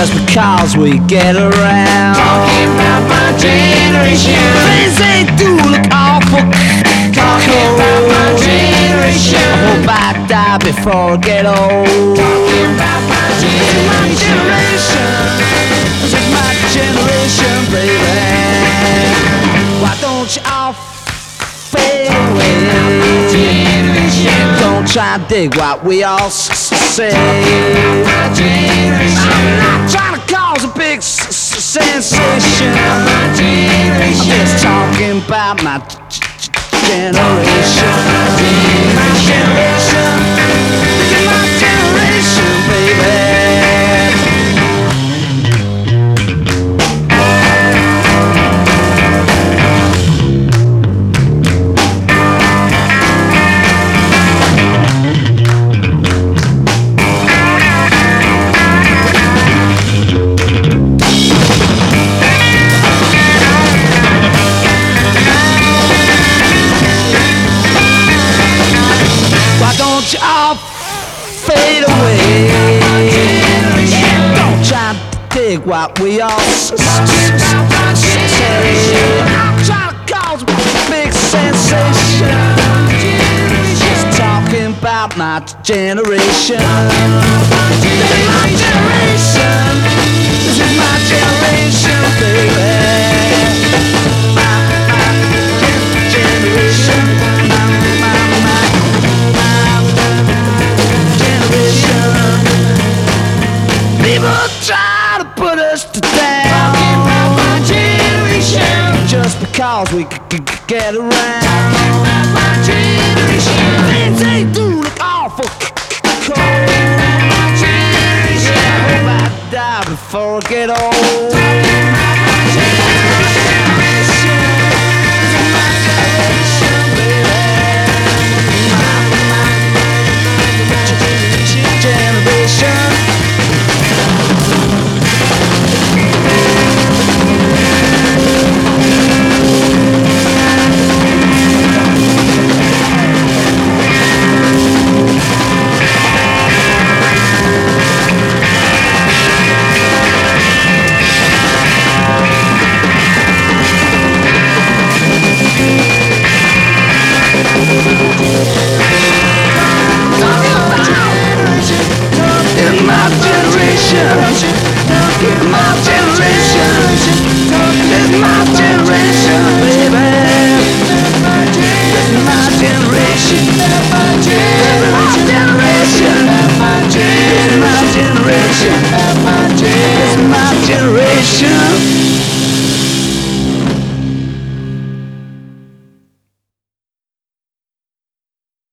just because we get around. Talking about my generation. Things they do look awful Talking about my cold. I hope I die before I get old. Talking about my My generation. generation, this is my generation, baby. Why don't you all fade away? Try to dig what we all say. I'm not trying to cause a big sensation. I'm just talking about. My generation. Fade away? Don't try to dig what we all say. Trying to cause a big sensation. Just talking about my generation. My generation. Because we c- c- c- get around. My generation. Things they do look awful cold. My generation. I hope I die before I get old. In my generation,